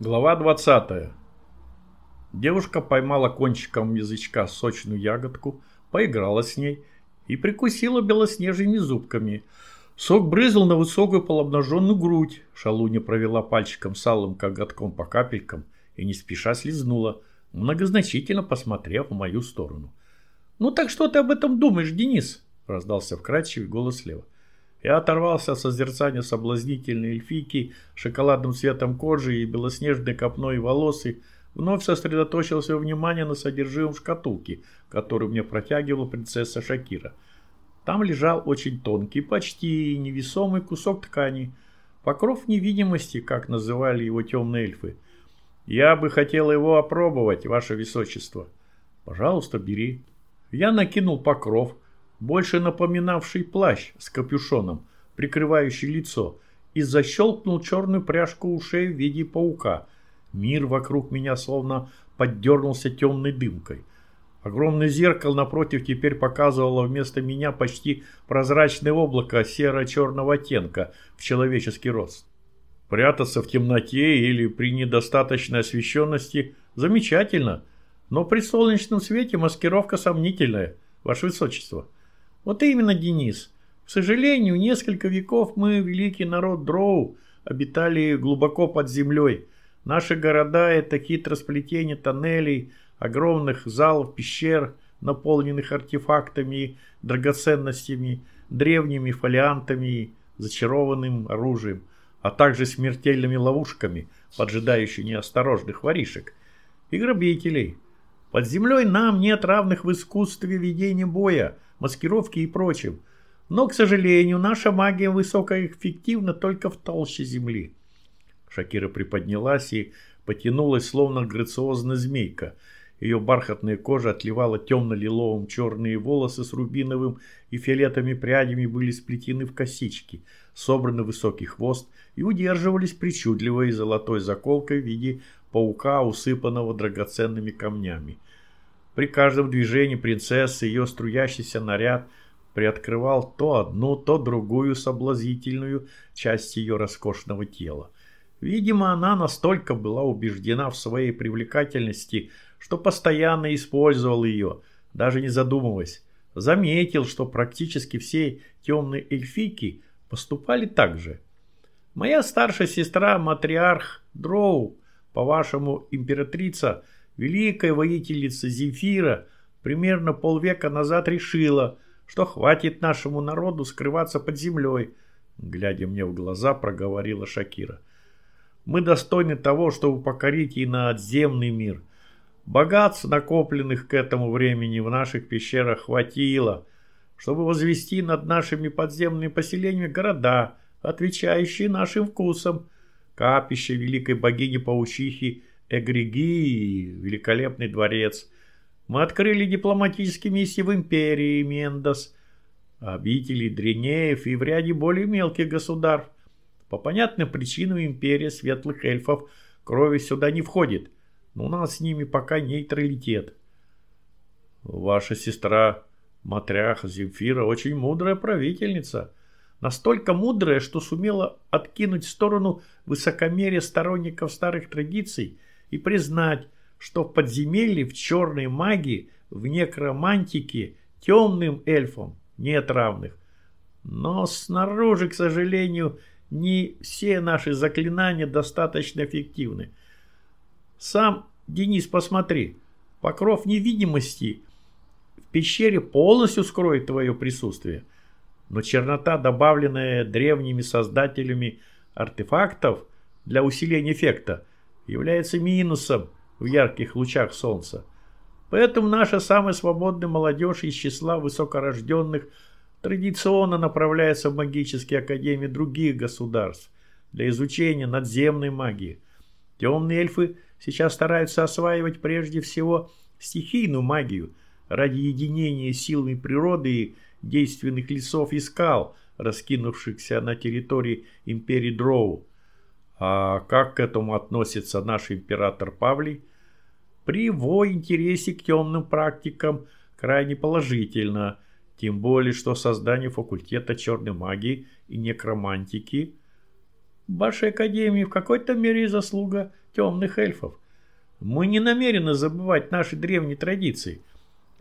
Глава 20. Девушка поймала кончиком язычка сочную ягодку, поиграла с ней и прикусила белоснежными зубками. Сок брызнул на высокую полуобнаженную грудь. Шалуня провела пальчиком салым коготком по капелькам и не спеша слезнула, многозначительно посмотрев в мою сторону. «Ну так что ты об этом думаешь, Денис?» – раздался вкрадчивый голос слева. Я оторвался от созерцания соблазнительной эльфийки, шоколадным цветом кожи и белоснежной копной волос и вновь сосредоточил свое внимание на содержимом шкатулки, которую мне протягивала принцесса Шакира. Там лежал очень тонкий, почти невесомый кусок ткани, покров невидимости, как называли его темные эльфы. Я бы хотел его опробовать, ваше высочество. Пожалуйста, бери. Я накинул покров, больше напоминавший плащ с капюшоном, прикрывающий лицо, и защелкнул черную пряжку ушей в виде паука. Мир вокруг меня словно поддернулся темной дымкой. Огромное зеркало напротив теперь показывало вместо меня почти прозрачное облако серо-черного оттенка в человеческий рост. Прятаться в темноте или при недостаточной освещенности замечательно, но при солнечном свете маскировка сомнительная, ваше высочество. Вот именно, Денис. К сожалению, несколько веков мы, великий народ Дроу, обитали глубоко под землей. Наши города – это хитросплетение тоннелей, огромных залов, пещер, наполненных артефактами, драгоценностями, древними фолиантами, зачарованным оружием, а также смертельными ловушками, поджидающими неосторожных воришек и грабителей. Под землей нам нет равных в искусстве ведения боя – маскировки и прочим. Но, к сожалению, наша магия высокоэффективна только в толще земли. Шакира приподнялась и потянулась, словно грациозная змейка. Ее бархатная кожа отливала темно-лиловым, черные волосы с рубиновым и фиолетовыми прядями были сплетены в косички, собраны в высокий хвост и удерживались причудливой золотой заколкой в виде паука, усыпанного драгоценными камнями. При каждом движении принцессы ее струящийся наряд приоткрывал то одну, то другую соблазнительную часть ее роскошного тела. Видимо, она настолько была убеждена в своей привлекательности, что постоянно использовал ее, даже не задумываясь. Заметил, что практически все темные эльфийки поступали так же. Моя старшая сестра, матриарх Дроу, по-вашему, императрица – Великая воительница Земфира примерно полвека назад решила, что хватит нашему народу скрываться под землей, глядя мне в глаза, проговорила Шакира. Мы достойны того, чтобы покорить и надземный мир. Богатств, накопленных к этому времени в наших пещерах, хватило, чтобы возвести над нашими подземными поселениями города, отвечающие нашим вкусам. Капище великой богини-паучихи – Эгрегии, великолепный дворец. Мы открыли дипломатические миссии в империи Мендос, обители Дренеев и в ряде более мелких государств. По понятным причинам империя светлых эльфов крови сюда не входит, но у нас с ними пока нейтралитет. Ваша сестра Матряха Земфира очень мудрая правительница. Настолько мудрая, что сумела откинуть в сторону высокомерие сторонников старых традиций – и признать, что в подземелье, в черной магии, в некромантике темным эльфам нет равных. Но снаружи, к сожалению, не все наши заклинания достаточно эффективны. Сам, Денис, посмотри, покров невидимости в пещере полностью скроет твое присутствие. Но чернота, добавленная древними создателями артефактов для усиления эффекта, является минусом в ярких лучах солнца. Поэтому наша самая свободная молодежь из числа высокорожденных традиционно направляется в магические академии других государств для изучения надземной магии. Темные эльфы сейчас стараются осваивать прежде всего стихийную магию ради единения силами природы и действенных лесов и скал, раскинувшихся на территории империи Дроу. А как к этому относится наш император Павлий? При его интересе к темным практикам крайне положительно, тем более, что создание факультета черной магии и некромантики вашей академии в какой-то мере заслуга темных эльфов. Мы не намерены забывать наши древние традиции.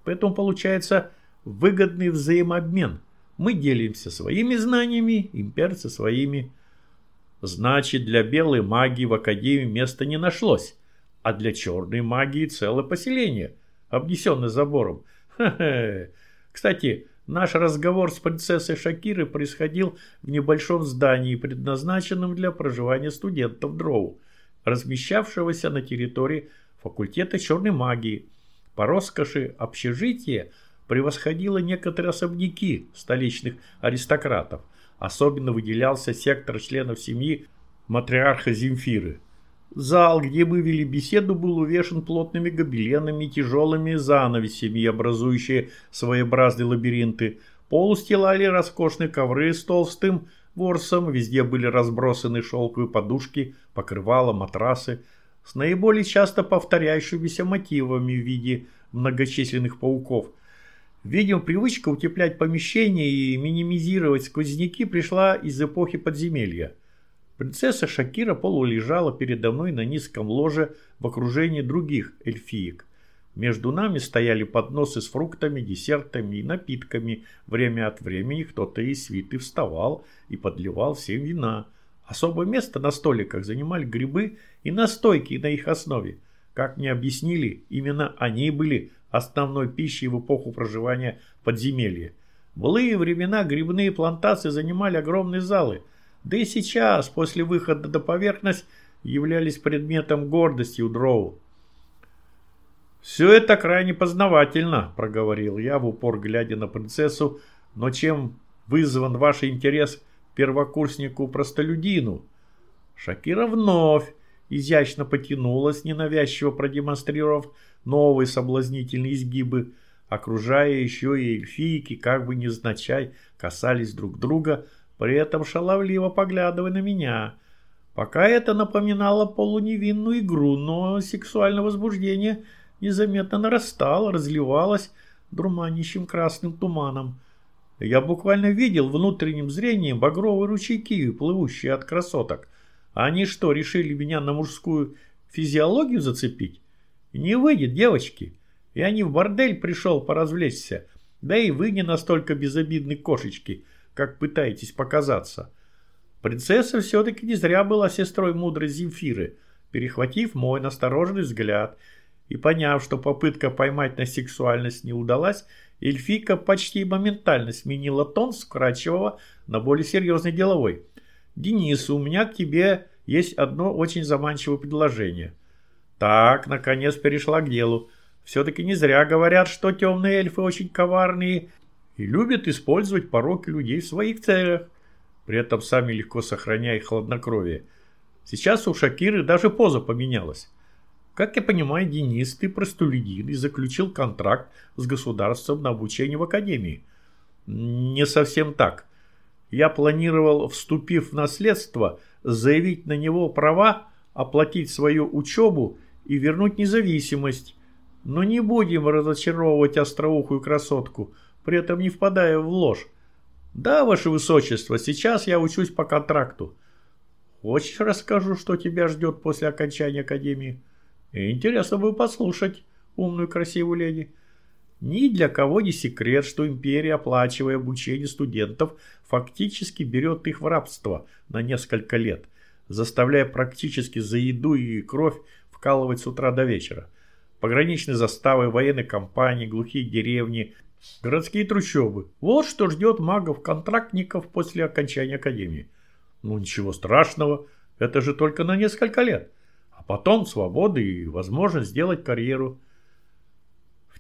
Поэтому получается выгодный взаимообмен. Мы делимся своими знаниями, имперцы своими. Значит, для белой магии в Академии места не нашлось, а для черной магии целое поселение, обнесенное забором. Хе-хе. Кстати, наш разговор с принцессой Шакирой происходил в небольшом здании, предназначенном для проживания студентов Дроу, размещавшегося на территории факультета черной магии. По роскоши общежития превосходило некоторые особняки столичных аристократов. Особенно выделялся сектор членов семьи матриарха Земфиры. Зал, где мы вели беседу, был увешан плотными гобеленами тяжелыми занавесями, образующие своеобразные лабиринты. Пол устилали роскошные ковры с толстым ворсом, везде были разбросаны шелковые подушки, покрывала, матрасы, с наиболее часто повторяющимися мотивами в виде многочисленных пауков. Видимо, привычка утеплять помещения и минимизировать сквозняки пришла из эпохи подземелья. Принцесса Шакира полулежала передо мной на низком ложе в окружении других эльфиек. Между нами стояли подносы с фруктами, десертами и напитками. Время от времени кто-то из свиты вставал и подливал всем вина. Особое место на столиках занимали грибы и настойки на их основе. Как мне объяснили, именно они были основной пищей в эпоху проживания подземелья. В былые времена грибные плантации занимали огромные залы – да и сейчас, после выхода до поверхности, являлись предметом гордости у Дроу. «Все это крайне познавательно», – проговорил я, в упор глядя на принцессу, «но чем вызван ваш интерес первокурснику-простолюдину?» Шакира вновь изящно потянулась, ненавязчиво продемонстрировав новые соблазнительные изгибы, окружая еще и эльфийки, как бы невзначай касались друг друга – при этом шаловливо поглядывая на меня. Пока это напоминало полуневинную игру, но сексуальное возбуждение незаметно нарастало, разливалось друманящим красным туманом. Я буквально видел внутренним зрением багровые ручейки, плывущие от красоток. Они что, решили меня на мужскую физиологию зацепить? Не выйдет, девочки. Я не в бордель пришел поразвлечься. Да и вы не настолько безобидны кошечки как пытаетесь показаться. Принцесса все-таки не зря была сестрой мудрой Земфиры, перехватив мой настороженный взгляд и поняв, что попытка поймать на сексуальность не удалась, эльфика почти моментально сменила тон с вкрадчивого на более серьезный деловой. «Денис, у меня к тебе есть одно очень заманчивое предложение». Так, наконец перешла к делу. Все-таки не зря говорят, что темные эльфы очень коварные и любят использовать пороки людей в своих целях, при этом сами легко сохраняя хладнокровие. Сейчас у Шакиры даже поза поменялась. Как я понимаю, Денис, ты простолюдин и заключил контракт с государством на обучение в академии. Не совсем так. Я планировал, вступив в наследство, заявить на него права, оплатить свою учебу и вернуть независимость. Но не будем разочаровывать остроухую красотку при этом не впадая в ложь. «Да, ваше высочество, сейчас я учусь по контракту». «Хочешь, расскажу, что тебя ждет после окончания академии?» «Интересно бы послушать, умную красивую леди». Ни для кого не секрет, что империя, оплачивая обучение студентов, фактически берет их в рабство на несколько лет, заставляя практически за еду и кровь вкалывать с утра до вечера. Пограничные заставы, военные компании, глухие деревни, Городские трущобы. Вот что ждет магов-контрактников после окончания академии. Ну ничего страшного, это же только на несколько лет. А потом свобода и возможность сделать карьеру.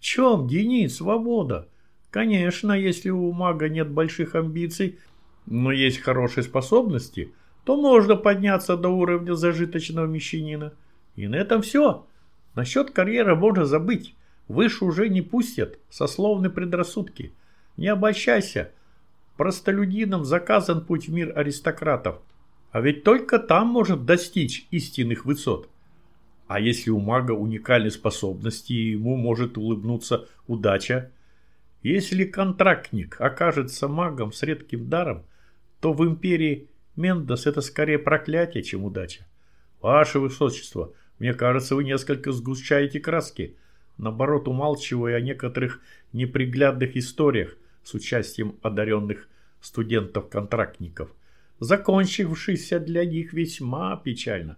Чем, Денис, свобода? Конечно, если у мага нет больших амбиций, но есть хорошие способности, то можно подняться до уровня зажиточного мещанина. И на этом все. Насчет карьеры можно забыть. Выше уже не пустят, сословные предрассудки. Не обольщайся. Простолюдинам заказан путь в мир аристократов. А ведь только там может достичь истинных высот. А если у мага уникальные способности, ему может улыбнуться удача. Если контрактник окажется магом с редким даром, то в империи Мендос это скорее проклятие, чем удача. Ваше Высочество, Мне кажется, вы несколько сгущаете краски, наоборот умалчивая о некоторых неприглядных историях с участием одаренных студентов-контрактников, закончившихся для них весьма печально.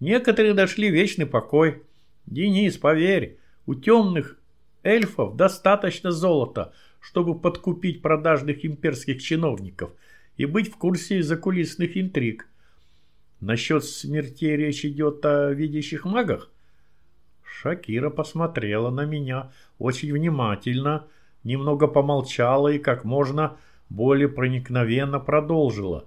Некоторые дошли вечный покой. Денис, поверь, у темных эльфов достаточно золота, чтобы подкупить продажных имперских чиновников и быть в курсе закулисных интриг. Насчет смерти речь идет о видящих магах? Шакира посмотрела на меня очень внимательно, немного помолчала и как можно более проникновенно продолжила.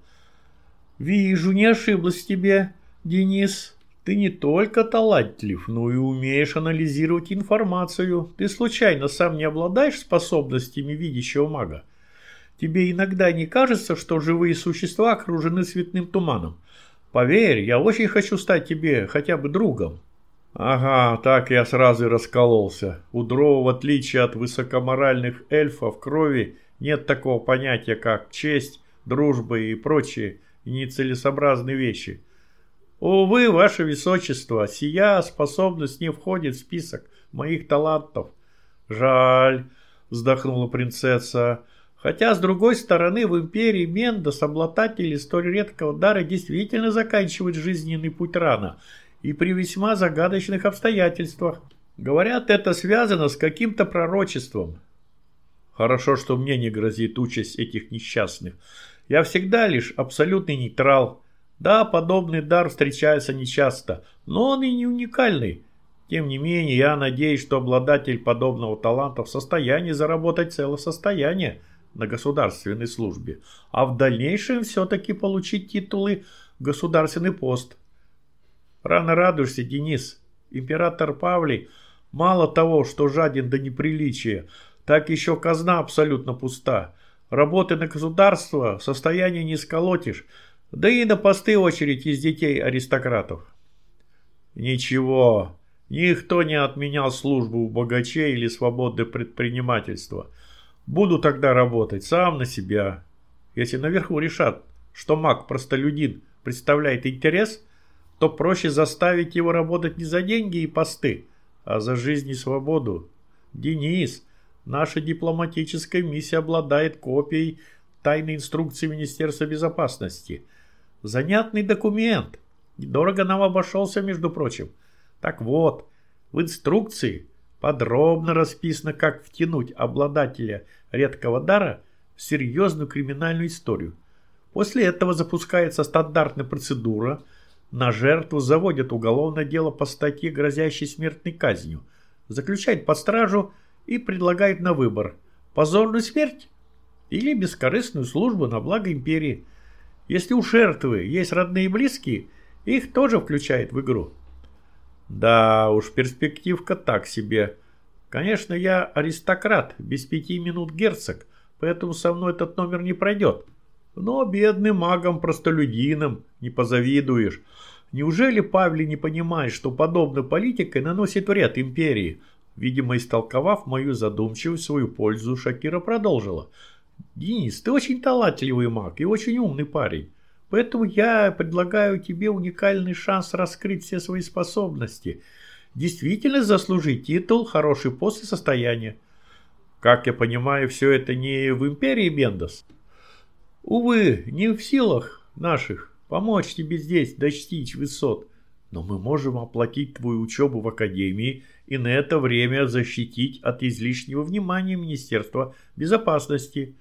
«Вижу, не ошиблась тебе, Денис. Ты не только талантлив, но и умеешь анализировать информацию. Ты случайно сам не обладаешь способностями видящего мага? Тебе иногда не кажется, что живые существа окружены цветным туманом? Поверь, я очень хочу стать тебе хотя бы другом». Ага, так я сразу и раскололся. У Дрова, в отличие от высокоморальных эльфов крови, нет такого понятия, как честь, дружба и прочие нецелесообразные вещи. Увы, ваше высочество, сия способность не входит в список моих талантов. Жаль, вздохнула принцесса. Хотя, с другой стороны, в империи Мендос обладатели столь редкого дара действительно заканчивают жизненный путь рано и при весьма загадочных обстоятельствах. Говорят, это связано с каким-то пророчеством. Хорошо, что мне не грозит участь этих несчастных. Я всегда лишь абсолютный нейтрал. Да, подобный дар встречается нечасто, но он и не уникальный. Тем не менее, я надеюсь, что обладатель подобного таланта в состоянии заработать целое состояние на государственной службе, а в дальнейшем все-таки получить титулы государственный пост. Рано радуешься, Денис. Император Павлий мало того, что жаден до неприличия, так еще казна абсолютно пуста. Работы на государство в состоянии не сколотишь, да и на посты очередь из детей аристократов. Ничего, никто не отменял службу у богачей или свободы предпринимательства. Буду тогда работать сам на себя. Если наверху решат, что маг-простолюдин представляет интерес, то проще заставить его работать не за деньги и посты, а за жизнь и свободу. Денис, Наша дипломатическая миссия обладает копией тайной инструкции Министерства безопасности. Занятный документ. Дорого нам обошелся, между прочим. Так вот, в инструкции подробно расписано, как втянуть обладателя редкого дара в серьезную криминальную историю. После этого запускается стандартная процедура. На жертву заводят уголовное дело по статье, грозящей смертной казнью. Заключает под стражу и предлагает на выбор позорную смерть или бескорыстную службу на благо империи. Если у жертвы есть родные и близкие, их тоже включает в игру. Да уж, перспективка так себе. Конечно, я аристократ, без пяти минут герцог, поэтому со мной этот номер не пройдет. Но бедным магам-простолюдинам не позавидуешь. Неужели Павли не понимает, что подобная политика наносит вред империи – Видимо, истолковав мою задумчивость свою пользу, Шакира продолжила. «Денис, ты очень талантливый маг и очень умный парень. Поэтому я предлагаю тебе уникальный шанс раскрыть все свои способности. Действительно заслужить титул, хороший пост и состояние. Как я понимаю, все это не в империи Бендос? Увы, не в силах наших помочь тебе здесь достичь высот. Но мы можем оплатить твою учебу в академии и на это время защитить от излишнего внимания Министерства безопасности.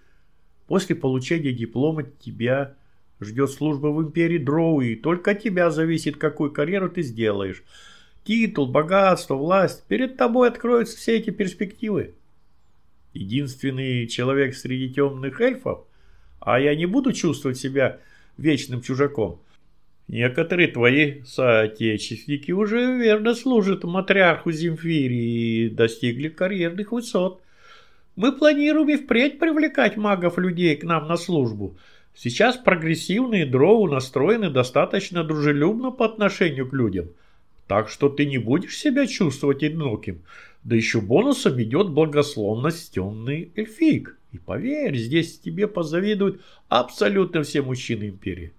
После получения диплома тебя ждет служба в империи Дроу, и только от тебя зависит, какую карьеру ты сделаешь. Титул, богатство, власть. Перед тобой откроются все эти перспективы. Единственный человек среди темных эльфов, а я не буду чувствовать себя вечным чужаком – Некоторые твои соотечественники уже верно служат матриарху Земфирии и достигли карьерных высот. Мы планируем и впредь привлекать магов-людей к нам на службу. Сейчас прогрессивные дроу настроены достаточно дружелюбно по отношению к людям. Так что ты не будешь себя чувствовать одиноким. Да еще бонусом идет благословность темный эльфик. И поверь, здесь тебе позавидуют абсолютно все мужчины империи.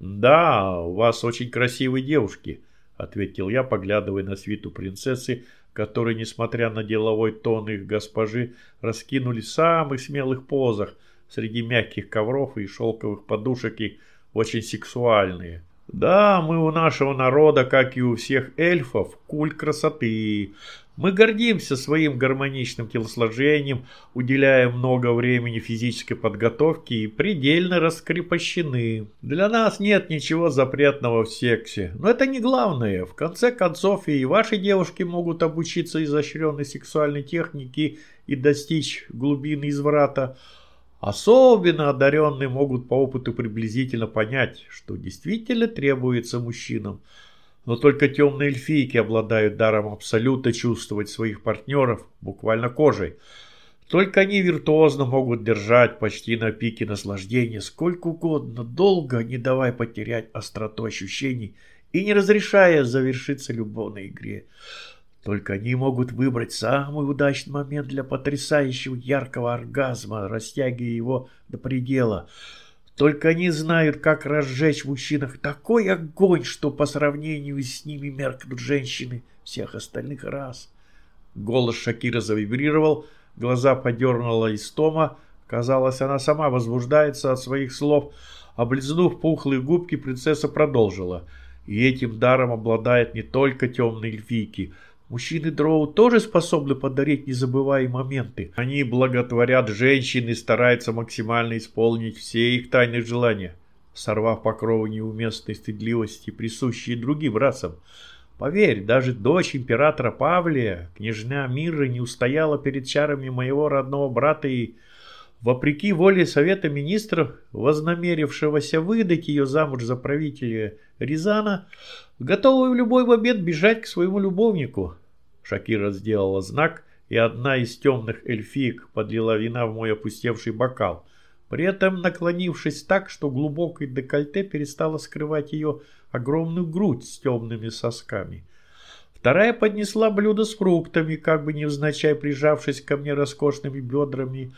«Да, у вас очень красивые девушки», – ответил я, поглядывая на свиту принцессы, которые, несмотря на деловой тон их госпожи, раскинулись в самых смелых позах среди мягких ковров и шелковых подушек и очень сексуальные. Да, мы у нашего народа, как и у всех эльфов, культ красоты. Мы гордимся своим гармоничным телосложением, уделяем много времени физической подготовке и предельно раскрепощены. Для нас нет ничего запретного в сексе. Но это не главное. В конце концов и ваши девушки могут обучиться изощренной сексуальной технике и достичь глубины изврата. Особенно одаренные могут по опыту приблизительно понять, что действительно требуется мужчинам. Но только темные эльфийки обладают даром абсолютно чувствовать своих партнеров буквально кожей. Только они виртуозно могут держать почти на пике наслаждения сколько угодно, долго не давая потерять остроту ощущений и не разрешая завершиться любовной игре. Только они могут выбрать самый удачный момент для потрясающего яркого оргазма, растягивая его до предела – только они знают, как разжечь в мужчинах такой огонь, что по сравнению с ними меркнут женщины всех остальных рас. Голос Шакира завибрировал, глаза подернула истома. Казалось, она сама возбуждается от своих слов. Облизнув пухлые губки, принцесса продолжила. И этим даром обладает не только темные эльфийки – Мужчины дроу тоже способны подарить незабываемые моменты. Они благотворят женщин и стараются максимально исполнить все их тайные желания, сорвав покровы неуместной стыдливости, присущие другим расам. Поверь, даже дочь императора Павлия, княжна Мира, не устояла перед чарами моего родного брата и, вопреки воле Совета Министров, вознамерившегося выдать ее замуж за правителя Рязана, готова в любой момент бежать к своему любовнику. Шакира сделала знак, и одна из темных эльфиек подлила вина в мой опустевший бокал, при этом наклонившись так, что глубокое декольте перестало скрывать ее огромную грудь с темными сосками. Вторая поднесла блюдо с фруктами, как бы невзначай прижавшись ко мне роскошными бедрами.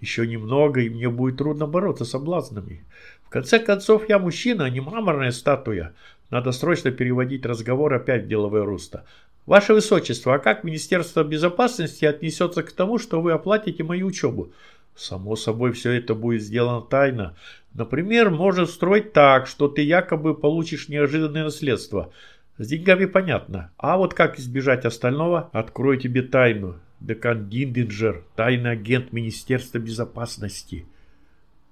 Еще немного, и мне будет трудно бороться с соблазнами. В конце концов, я мужчина, а не мраморная статуя. Надо срочно переводить разговор опять в деловое русло. Ваше Высочество, а как Министерство безопасности отнесется к тому, что вы оплатите мою учебу? Само собой, все это будет сделано тайно. Например, можно строить так, что ты якобы получишь неожиданное наследство. С деньгами понятно. А вот как избежать остального, открою тебе тайну. Декан Диндинджер, тайный агент Министерства безопасности.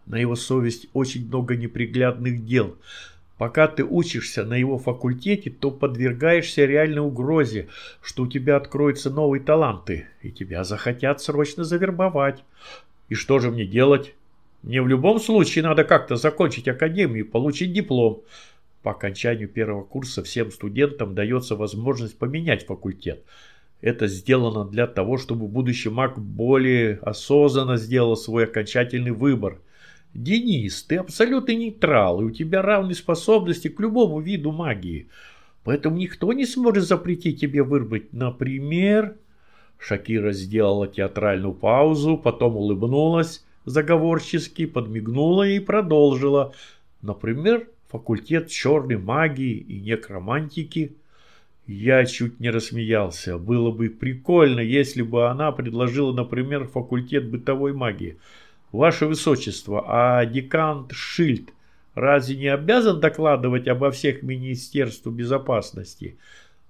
На его совесть очень много неприглядных дел – Пока ты учишься на его факультете, то подвергаешься реальной угрозе, что у тебя откроются новые таланты, и тебя захотят срочно завербовать. И что же мне делать? Мне в любом случае надо как-то закончить академию и получить диплом. По окончанию первого курса всем студентам дается возможность поменять факультет. Это сделано для того, чтобы будущий маг более осознанно сделал свой окончательный выбор – Денис, ты абсолютный нейтрал, и у тебя равные способности к любому виду магии. Поэтому никто не сможет запретить тебе выбрать, например... Шакира сделала театральную паузу, потом улыбнулась заговорчески, подмигнула и продолжила. Например, факультет черной магии и некромантики. Я чуть не рассмеялся. Было бы прикольно, если бы она предложила, например, факультет бытовой магии – Ваше Высочество, а декант Шильд разве не обязан докладывать обо всех Министерству безопасности?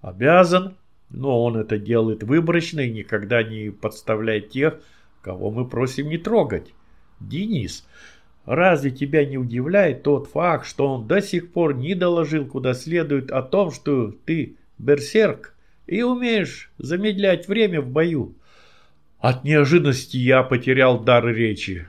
Обязан, но он это делает выборочно и никогда не подставляет тех, кого мы просим не трогать. Денис, разве тебя не удивляет тот факт, что он до сих пор не доложил куда следует о том, что ты берсерк и умеешь замедлять время в бою? От неожиданности я потерял дар речи.